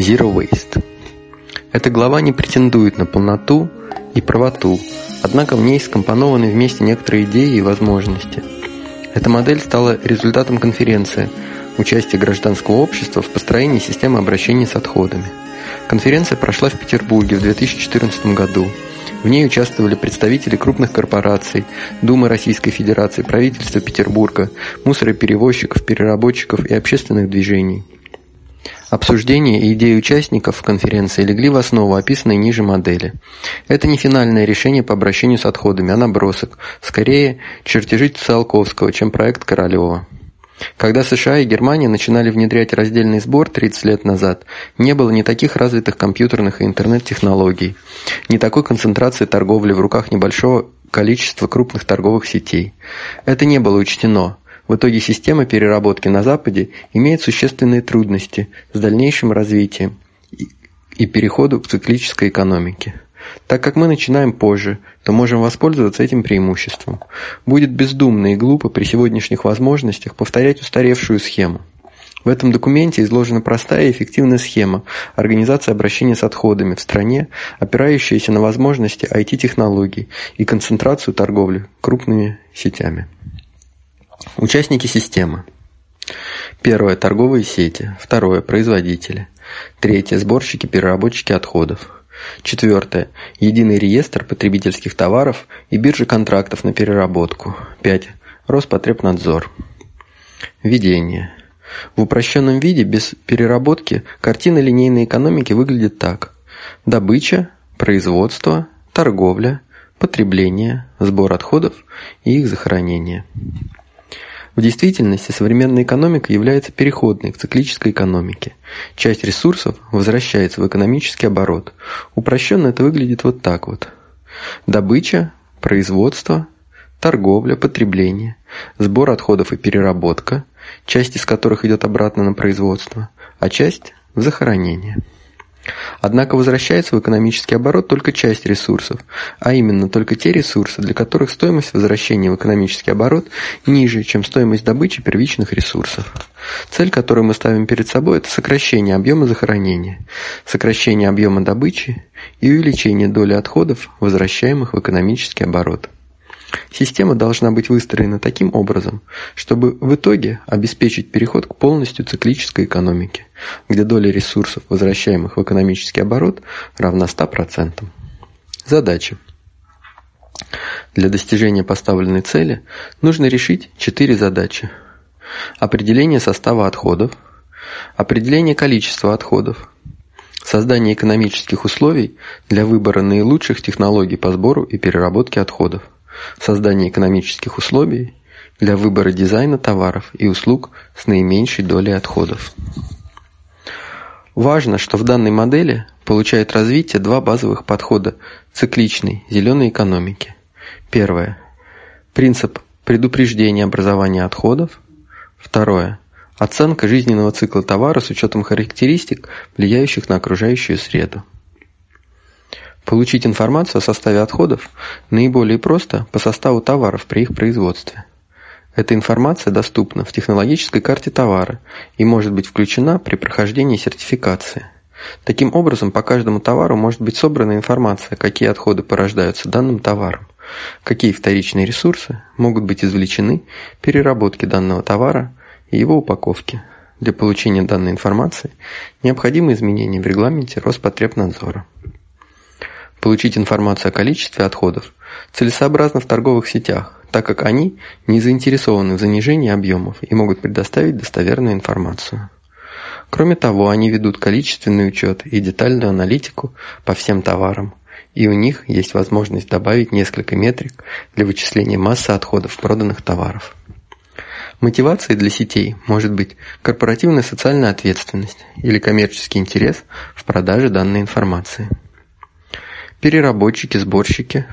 Zero Waste. Эта глава не претендует на полноту и правоту, однако в ней скомпонованы вместе некоторые идеи и возможности. Эта модель стала результатом конференции участия гражданского общества в построении системы обращения с отходами. Конференция прошла в Петербурге в 2014 году. В ней участвовали представители крупных корпораций, Думы Российской Федерации, правительства Петербурга, мусороперевозчиков, переработчиков и общественных движений. Обсуждения и идеи участников конференции легли в основу описанной ниже модели. Это не финальное решение по обращению с отходами, а набросок, скорее чертежи Циолковского, чем проект Королева. Когда США и Германия начинали внедрять раздельный сбор 30 лет назад, не было ни таких развитых компьютерных и интернет-технологий, ни такой концентрации торговли в руках небольшого количества крупных торговых сетей. Это не было учтено. В итоге система переработки на Западе имеет существенные трудности с дальнейшим развитием и переходу к циклической экономике. Так как мы начинаем позже, то можем воспользоваться этим преимуществом. Будет бездумно и глупо при сегодняшних возможностях повторять устаревшую схему. В этом документе изложена простая и эффективная схема организации обращения с отходами в стране, опирающаяся на возможности IT-технологий и концентрацию торговли крупными сетями. Участники системы. Первое – торговые сети. Второе – производители. Третье – сборщики-переработчики отходов. Четвертое. Единый реестр потребительских товаров и биржи контрактов на переработку. 5. Роспотребнадзор. Введение. В упрощенном виде, без переработки, картина линейной экономики выглядит так. Добыча, производство, торговля, потребление, сбор отходов и их захоронение. В действительности современная экономика является переходной к циклической экономике. Часть ресурсов возвращается в экономический оборот. Упрощенно это выглядит вот так вот. Добыча, производство, торговля, потребление, сбор отходов и переработка, часть из которых идет обратно на производство, а часть – в захоронение. Однако возвращается в экономический оборот только часть ресурсов, а именно только те ресурсы, для которых стоимость возвращения в экономический оборот ниже, чем стоимость добычи первичных ресурсов. Цель, которую мы ставим перед собой, это сокращение объема захоронения, сокращение объема добычи и увеличение доли отходов, возвращаемых в экономический оборот. Система должна быть выстроена таким образом, чтобы в итоге обеспечить переход к полностью циклической экономике, где доля ресурсов, возвращаемых в экономический оборот, равна 100%. Задача. Для достижения поставленной цели нужно решить четыре задачи. Определение состава отходов, определение количества отходов, создание экономических условий для выбора наилучших технологий по сбору и переработке отходов, создание экономических условий для выбора дизайна товаров и услуг с наименьшей долей отходов. Важно, что в данной модели получает развитие два базовых подхода цикличной зеленой экономики. Первое. Принцип предупреждения образования отходов. Второе. Оценка жизненного цикла товара с учетом характеристик, влияющих на окружающую среду. Получить информацию о составе отходов наиболее просто по составу товаров при их производстве. Эта информация доступна в технологической карте товара и может быть включена при прохождении сертификации. Таким образом, по каждому товару может быть собрана информация, какие отходы порождаются данным товаром, какие вторичные ресурсы могут быть извлечены переработки данного товара и его упаковки. Для получения данной информации необходимы изменения в регламенте Роспотребнадзора. Получить информацию о количестве отходов целесообразно в торговых сетях, так как они не заинтересованы в занижении объемов и могут предоставить достоверную информацию. Кроме того, они ведут количественный учет и детальную аналитику по всем товарам, и у них есть возможность добавить несколько метрик для вычисления массы отходов проданных товаров. Мотивацией для сетей может быть корпоративная социальная ответственность или коммерческий интерес в продаже данной информации. Переработчики, сборщики,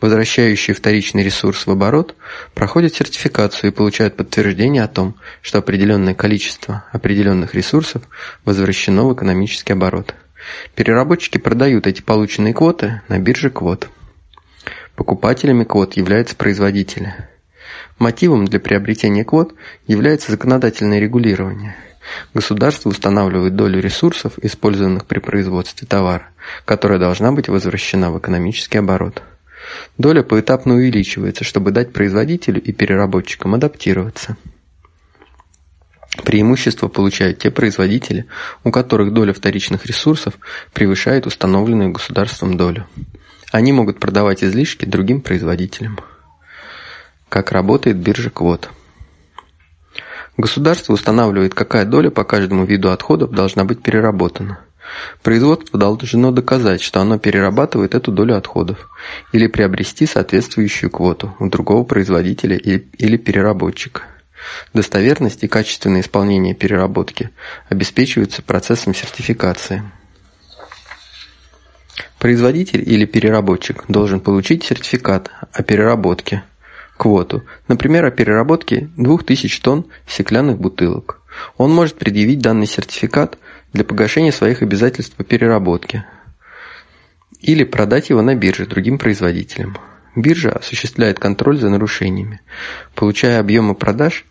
возвращающие вторичный ресурс в оборот, проходят сертификацию и получают подтверждение о том, что определенное количество определенных ресурсов возвращено в экономический оборот. Переработчики продают эти полученные квоты на бирже квот. Покупателями квот являются производители. Мотивом для приобретения квот является законодательное регулирование. Государство устанавливает долю ресурсов, использованных при производстве товара, которая должна быть возвращена в экономический оборот. Доля поэтапно увеличивается, чтобы дать производителю и переработчикам адаптироваться. Преимущество получают те производители, у которых доля вторичных ресурсов превышает установленную государством долю. Они могут продавать излишки другим производителям. Как работает биржа квот? Государство устанавливает, какая доля по каждому виду отходов должна быть переработана. Производство должно доказать, что оно перерабатывает эту долю отходов, или приобрести соответствующую квоту у другого производителя или переработчика. Достоверность и качественное исполнение переработки обеспечиваются процессом сертификации. Производитель или переработчик должен получить сертификат о переработке, квоту, например, о переработке 2000 тонн стеклянных бутылок. Он может предъявить данный сертификат для погашения своих обязательств по переработке или продать его на бирже другим производителям. Биржа осуществляет контроль за нарушениями, получая объемы продаж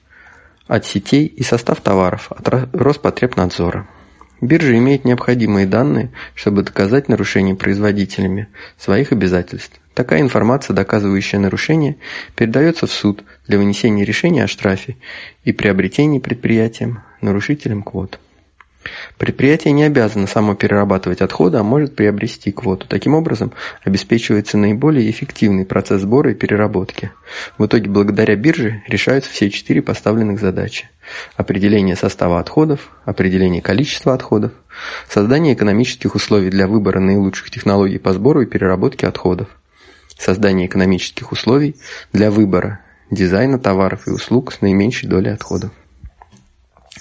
от сетей и состав товаров от Роспотребнадзора. Биржа имеет необходимые данные, чтобы доказать нарушение производителями своих обязательств. Такая информация, доказывающая нарушение, передается в суд для вынесения решения о штрафе и приобретении предприятием нарушителем квот. Предприятие не обязано само перерабатывать отходы, а может приобрести квоту. Таким образом, обеспечивается наиболее эффективный процесс сбора и переработки. В итоге, благодаря бирже, решаются все четыре поставленных задачи. Определение состава отходов, определение количества отходов, создание экономических условий для выбора наилучших технологий по сбору и переработке отходов, создание экономических условий для выбора дизайна товаров и услуг с наименьшей долей отходов.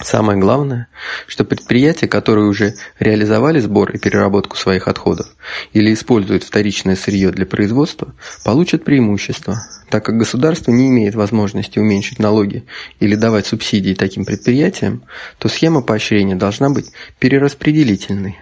Самое главное, что предприятия, которые уже реализовали сбор и переработку своих отходов или используют вторичное сырье для производства, получат преимущество, так как государство не имеет возможности уменьшить налоги или давать субсидии таким предприятиям, то схема поощрения должна быть перераспределительной.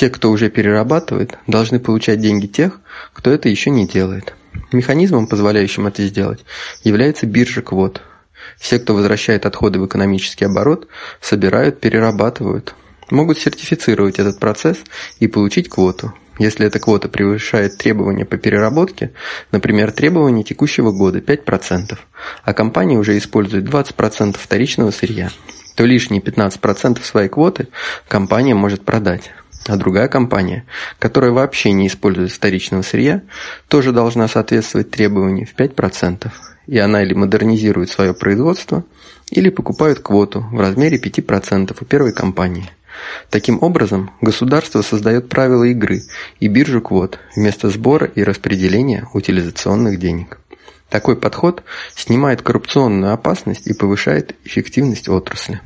Те, кто уже перерабатывает, должны получать деньги тех, кто это еще не делает. Механизмом, позволяющим это сделать, является биржа квот – все, кто возвращает отходы в экономический оборот, собирают, перерабатывают. Могут сертифицировать этот процесс и получить квоту. Если эта квота превышает требования по переработке, например, требования текущего года 5%, а компания уже использует 20% вторичного сырья, то лишние 15% своей квоты компания может продать. А другая компания, которая вообще не использует вторичного сырья, тоже должна соответствовать требованию в 5% и она или модернизирует свое производство, или покупает квоту в размере 5% у первой компании. Таким образом, государство создает правила игры и биржу квот вместо сбора и распределения утилизационных денег. Такой подход снимает коррупционную опасность и повышает эффективность отрасли.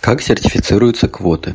Как сертифицируются квоты?